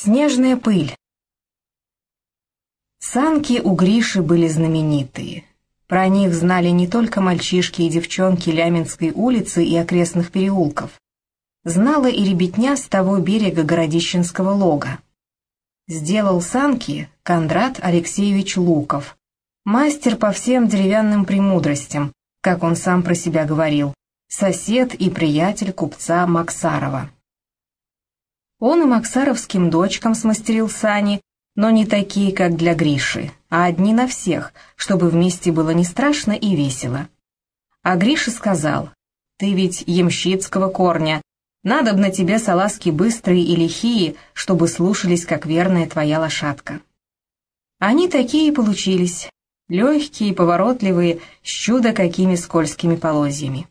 Снежная пыль. Санки у Гриши были знаменитые. Про них знали не только мальчишки и девчонки Ляминской улицы и окрестных переулков. Знала и ребятня с того берега Городищенского лога. Сделал санки Кондрат Алексеевич Луков, мастер по всем деревянным премудростям, как он сам про себя говорил, сосед и приятель купца Максарова. Он и максаровским дочкам смастерил сани, но не такие, как для Гриши, а одни на всех, чтобы вместе было не страшно и весело. А Гриша сказал, «Ты ведь ямщицкого корня, надо б на тебе салазки быстрые и лихие, чтобы слушались, как верная твоя лошадка». Они такие получились, легкие, поворотливые, с чудо какими скользкими полозьями.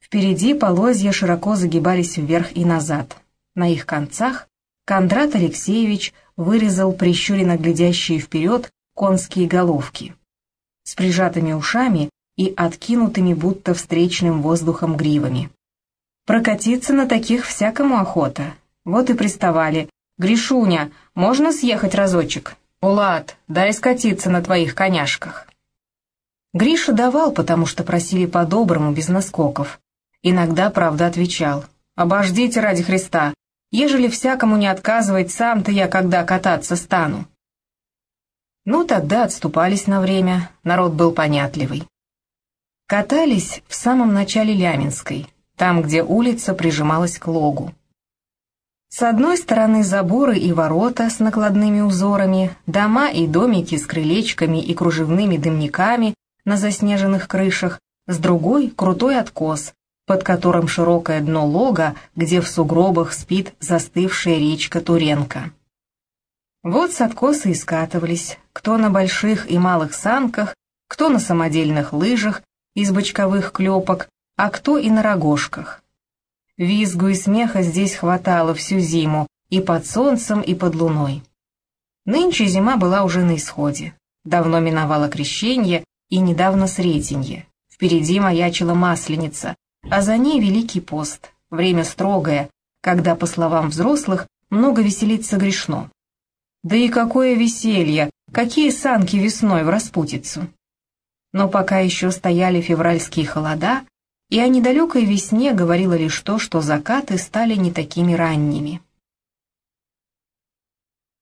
Впереди полозья широко загибались вверх и назад, на их концах Кондрат Алексеевич вырезал прищуренно глядящие вперед конские головки с прижатыми ушами и откинутыми будто встречным воздухом гривами. Прокатиться на таких всякому охота. Вот и приставали. «Гришуня, можно съехать разочек?» «Улад, дай скатиться на твоих коняшках». Гриша давал, потому что просили по-доброму, без наскоков. Иногда, правда, отвечал. «Обождите ради Христа, Ежели всякому не отказывать, сам-то я когда кататься стану. Ну, тогда отступались на время, народ был понятливый. Катались в самом начале Ляминской, там, где улица прижималась к логу. С одной стороны заборы и ворота с накладными узорами, дома и домики с крылечками и кружевными дымниками на заснеженных крышах, с другой — крутой откос, под которым широкое дно лога, где в сугробах спит застывшая речка Туренка. Вот с откоса и скатывались, кто на больших и малых санках, кто на самодельных лыжах из бочковых клепок, а кто и на рогожках. Визгу и смеха здесь хватало всю зиму, и под солнцем, и под луной. Нынче зима была уже на исходе. Давно миновало крещение и недавно сретенье. Впереди маячила масленица, а за ней Великий пост, время строгое, когда, по словам взрослых, много веселиться грешно. Да и какое веселье, какие санки весной в распутицу. Но пока еще стояли февральские холода, и о недалекой весне говорило лишь то, что закаты стали не такими ранними.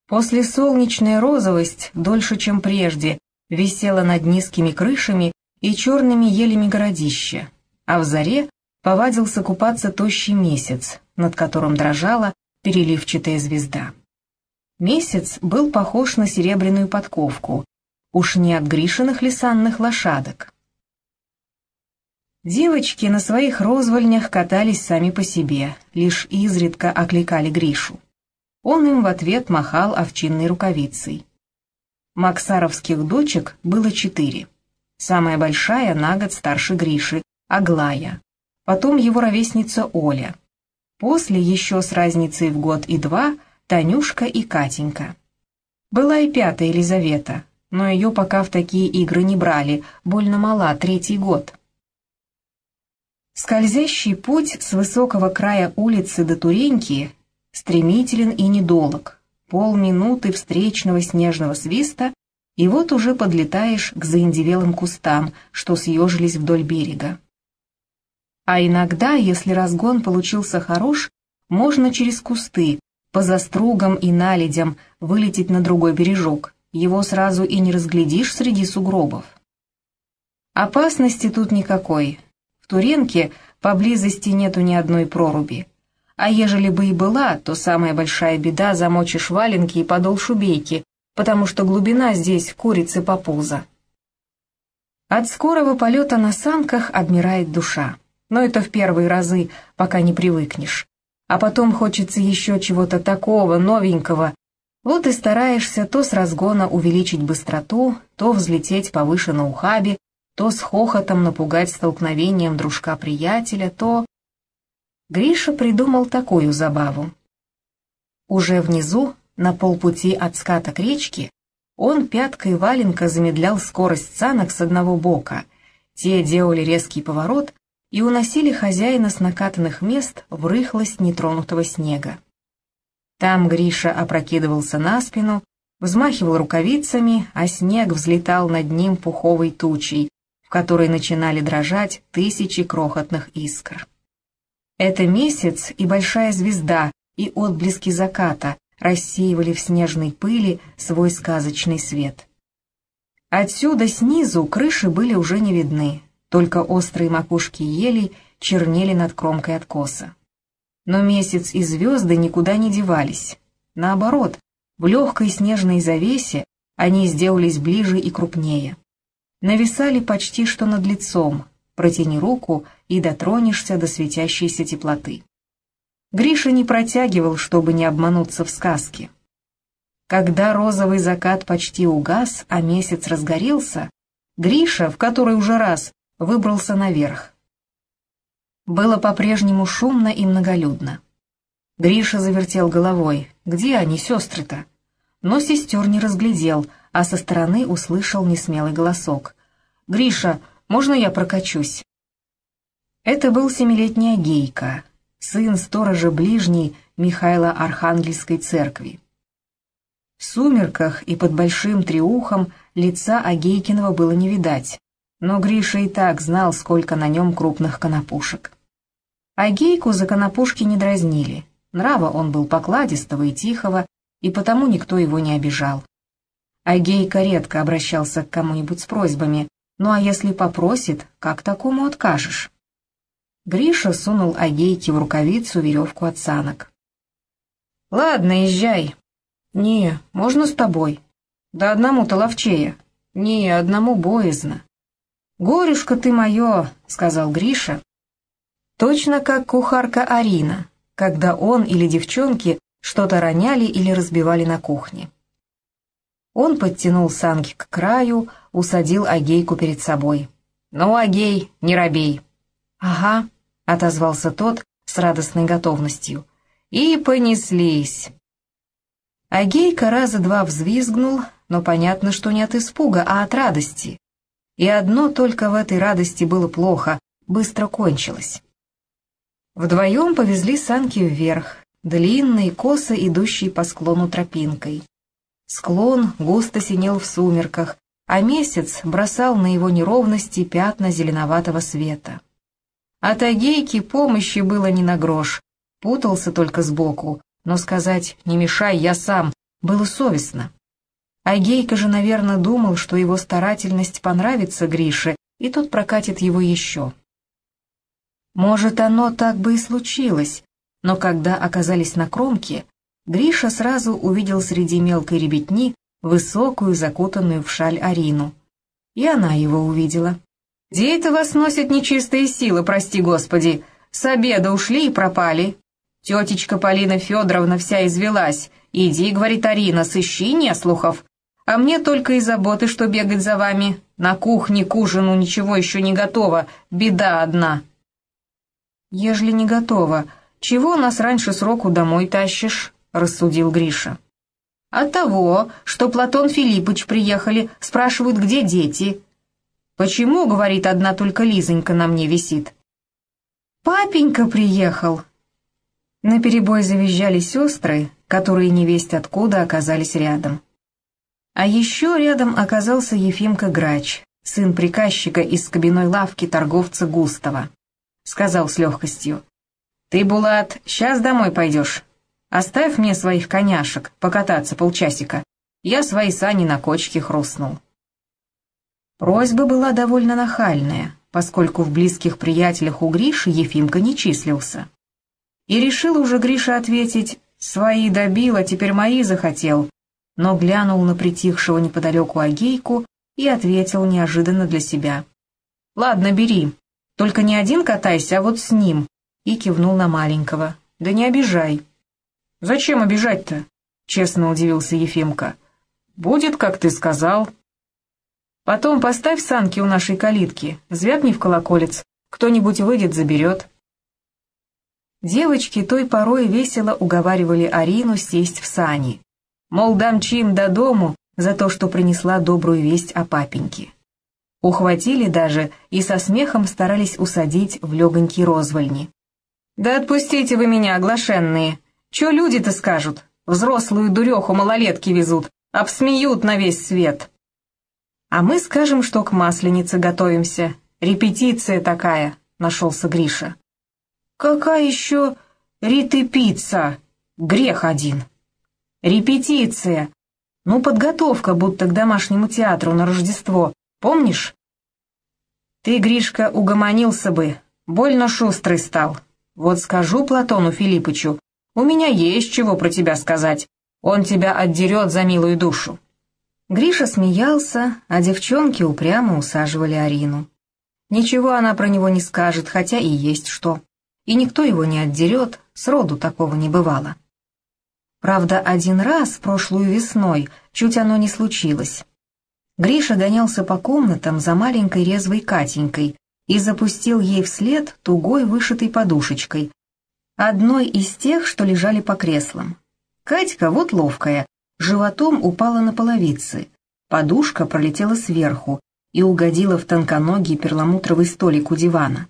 После солнечная розовость, дольше, чем прежде, висела над низкими крышами и черными елями городища, а в заре повадился купаться тощий месяц, над которым дрожала переливчатая звезда. Месяц был похож на серебряную подковку, уж не от Гришиных лисанных лошадок. Девочки на своих розвольнях катались сами по себе, лишь изредка окликали Гришу. Он им в ответ махал овчинной рукавицей. Максаровских дочек было четыре. Самая большая на год старше Гриши, Аглая потом его ровесница Оля. После еще с разницей в год и два Танюшка и Катенька. Была и пятая Елизавета, но ее пока в такие игры не брали, больно мала, третий год. Скользящий путь с высокого края улицы до Туреньки стремителен и недолог. Полминуты встречного снежного свиста, и вот уже подлетаешь к заиндевелым кустам, что съежились вдоль берега. А иногда, если разгон получился хорош, можно через кусты, по застругам и наледям вылететь на другой бережок. Его сразу и не разглядишь среди сугробов. Опасности тут никакой. В Туренке поблизости нету ни одной проруби. А ежели бы и была, то самая большая беда замочишь валенки и подол шубейки, потому что глубина здесь курицы по пузо. От скорого полета на санках обмирает душа но это в первые разы, пока не привыкнешь. А потом хочется еще чего-то такого, новенького. Вот и стараешься то с разгона увеличить быстроту, то взлететь повыше на ухабе, то с хохотом напугать столкновением дружка-приятеля, то... Гриша придумал такую забаву. Уже внизу, на полпути от ската к речке, он пяткой валенка замедлял скорость санок с одного бока. Те делали резкий поворот, и уносили хозяина с накатанных мест в рыхлость нетронутого снега. Там Гриша опрокидывался на спину, взмахивал рукавицами, а снег взлетал над ним пуховой тучей, в которой начинали дрожать тысячи крохотных искр. Это месяц и большая звезда, и отблески заката рассеивали в снежной пыли свой сказочный свет. Отсюда снизу крыши были уже не видны, только острые макушки елей чернели над кромкой откоса. Но месяц и звезды никуда не девались. Наоборот, в легкой снежной завесе они сделались ближе и крупнее. Нависали почти что над лицом, протяни руку и дотронешься до светящейся теплоты. Гриша не протягивал, чтобы не обмануться в сказке. Когда розовый закат почти угас, а месяц разгорелся, Гриша, в который уже раз, выбрался наверх. Было по-прежнему шумно и многолюдно. Гриша завертел головой. Где они, сестры-то? Но сестер не разглядел, а со стороны услышал несмелый голосок. «Гриша, можно я прокачусь?» Это был семилетний Агейка, сын сторожа ближней Михаила Архангельской церкви. В сумерках и под большим триухом лица Агейкиного было не видать, но Гриша и так знал, сколько на нем крупных конопушек. Агейку за конопушки не дразнили, нрава он был покладистого и тихого, и потому никто его не обижал. Агейка редко обращался к кому-нибудь с просьбами, ну а если попросит, как такому откажешь? Гриша сунул Агейке в рукавицу веревку от санок. «Ладно, езжай». «Не, можно с тобой?» «Да одному-то ловчее». «Не, одному боязно». «Горюшка ты мое», — сказал Гриша. Точно как кухарка Арина, когда он или девчонки что-то роняли или разбивали на кухне. Он подтянул санки к краю, усадил Агейку перед собой. «Ну, Агей, не робей!» «Ага», — отозвался тот с радостной готовностью. «И понеслись!» Агейка раза два взвизгнул, но понятно, что не от испуга, а от радости. И одно только в этой радости было плохо, быстро кончилось. Вдвоем повезли санки вверх, длинной, косо идущей по склону тропинкой. Склон густо синел в сумерках, а месяц бросал на его неровности пятна зеленоватого света. От Агейки помощи было не на грош, путался только сбоку, но сказать «не мешай, я сам» было совестно. Агейка же, наверное, думал, что его старательность понравится Грише, и тот прокатит его еще. Может, оно так бы и случилось, но когда оказались на кромке, Гриша сразу увидел среди мелкой ребятни высокую, закутанную в шаль Арину. И она его увидела. «Где это вас носят нечистые силы, прости господи? С обеда ушли и пропали. Тетечка Полина Федоровна вся извелась. Иди, — говорит Арина, — сыщи неслухов. А мне только и заботы, что бегать за вами. На кухне к ужину ничего еще не готово, беда одна». «Ежели не готово, чего нас раньше сроку домой тащишь?» — рассудил Гриша. «От того, что Платон Филиппович приехали, спрашивают, где дети». «Почему, — говорит, — одна только Лизонька на мне висит?» «Папенька приехал!» На перебой завизжали сестры, которые невесть откуда оказались рядом. А еще рядом оказался Ефимка Грач, сын приказчика из кабиной лавки торговца Густова. Сказал с легкостью. «Ты, Булат, сейчас домой пойдешь. Оставь мне своих коняшек покататься полчасика. Я свои сани на кочке хрустнул». Просьба была довольно нахальная, поскольку в близких приятелях у Гриши Ефимка не числился. И решил уже Гриша ответить «Свои добила, теперь мои захотел», но глянул на притихшего неподалеку Агейку и ответил неожиданно для себя. «Ладно, бери, только не один катайся, а вот с ним», и кивнул на маленького. «Да не обижай». «Зачем обижать-то?» — честно удивился Ефимка. «Будет, как ты сказал». «Потом поставь санки у нашей калитки, звякни в колоколец, кто-нибудь выйдет, заберет». Девочки той порой весело уговаривали Арину сесть в сани. Мол, дамчи им до дому за то, что принесла добрую весть о папеньке. Ухватили даже и со смехом старались усадить в легонькие розвольни. «Да отпустите вы меня, оглашенные! Че люди-то скажут? Взрослую дуреху малолетки везут, обсмеют на весь свет. А мы скажем, что к масленице готовимся. Репетиция такая, нашелся Гриша. Какая еще ритепица? Грех один. Репетиция. Ну, подготовка, будто к домашнему театру на Рождество. Помнишь? Ты, Гришка, угомонился бы. Больно шустрый стал. Вот скажу Платону Филиппычу, у меня есть чего про тебя сказать. Он тебя отдерет за милую душу. Гриша смеялся, а девчонки упрямо усаживали Арину. Ничего она про него не скажет, хотя и есть что. И никто его не отдерет, сроду такого не бывало. Правда, один раз, прошлую весной, чуть оно не случилось. Гриша гонялся по комнатам за маленькой резвой Катенькой и запустил ей вслед тугой вышитой подушечкой, одной из тех, что лежали по креслам. Катька, вот ловкая, животом упала на половицы, подушка пролетела сверху и угодила в тонконогий перламутровый столик у дивана.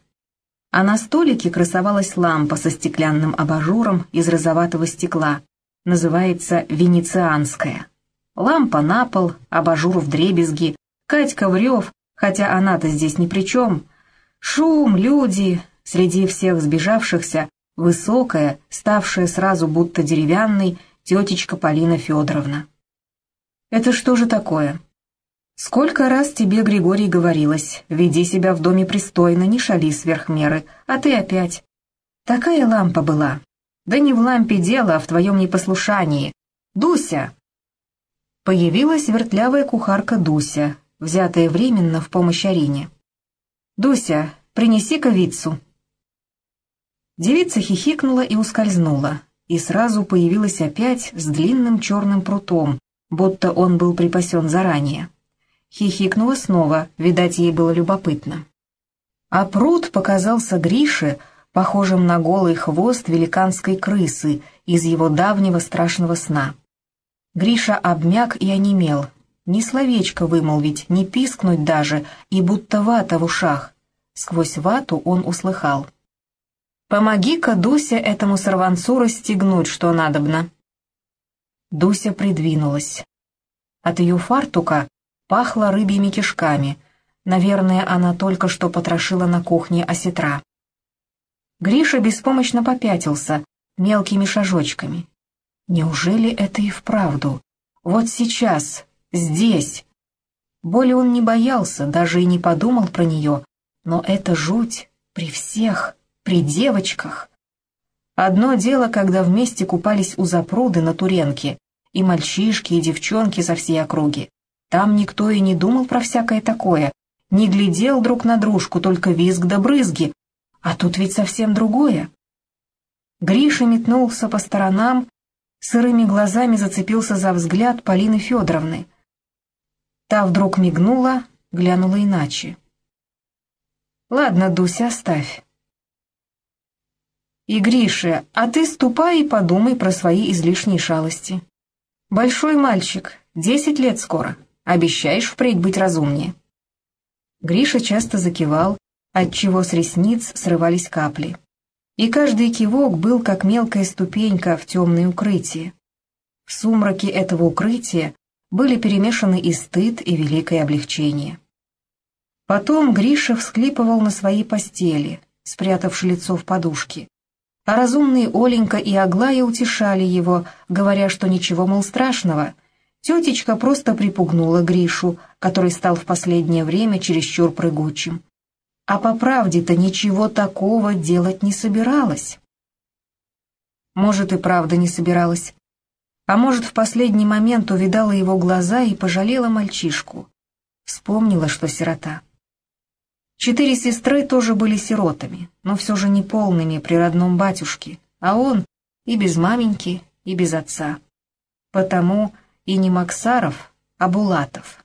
А на столике красовалась лампа со стеклянным абажуром из розоватого стекла, называется «Венецианская». Лампа на пол, абажур в дребезги, Катька в хотя она-то здесь ни при чем. Шум, люди, среди всех сбежавшихся, высокая, ставшая сразу будто деревянной, тетечка Полина Федоровна. «Это что же такое?» «Сколько раз тебе, Григорий, говорилось, веди себя в доме пристойно, не шали сверх меры, а ты опять...» «Такая лампа была, да не в лампе дело, а в твоем непослушании. Дуся!» Появилась вертлявая кухарка Дуся, взятая временно в помощь Арине. «Дуся, принеси-ка вицу». Девица хихикнула и ускользнула, и сразу появилась опять с длинным черным прутом, будто он был припасен заранее. Хихикнула снова, видать, ей было любопытно. А прут показался Грише, похожим на голый хвост великанской крысы из его давнего страшного сна. Гриша обмяк и онемел, ни словечко вымолвить, ни пискнуть даже, и будто вата в ушах. Сквозь вату он услыхал. «Помоги-ка, Дуся, этому сорванцу расстегнуть, что надобно». Дуся придвинулась. От ее фартука пахло рыбьими кишками. Наверное, она только что потрошила на кухне осетра. Гриша беспомощно попятился, мелкими шажочками. Неужели это и вправду? Вот сейчас, здесь. Боли он не боялся, даже и не подумал про нее, но это жуть при всех, при девочках. Одно дело, когда вместе купались у запруды на Туренке, и мальчишки, и девчонки со всей округи. Там никто и не думал про всякое такое, не глядел друг на дружку, только визг да брызги, а тут ведь совсем другое. Гриша метнулся по сторонам, сырыми глазами зацепился за взгляд Полины Федоровны. Та вдруг мигнула, глянула иначе. «Ладно, Дуся, оставь». «И, Гриша, а ты ступай и подумай про свои излишние шалости. Большой мальчик, десять лет скоро, обещаешь впредь быть разумнее». Гриша часто закивал, отчего с ресниц срывались капли. И каждый кивок был как мелкая ступенька в темное укрытие. В сумраке этого укрытия были перемешаны и стыд, и великое облегчение. Потом Гриша всклипывал на своей постели, спрятавши лицо в подушке. А разумные Оленька и Аглая утешали его, говоря, что ничего, мол, страшного. Тетечка просто припугнула Гришу, который стал в последнее время чересчур прыгучим а по правде-то ничего такого делать не собиралась. Может, и правда не собиралась. А может, в последний момент увидала его глаза и пожалела мальчишку. Вспомнила, что сирота. Четыре сестры тоже были сиротами, но все же не полными при родном батюшке, а он и без маменьки, и без отца. Потому и не Максаров, а Булатов.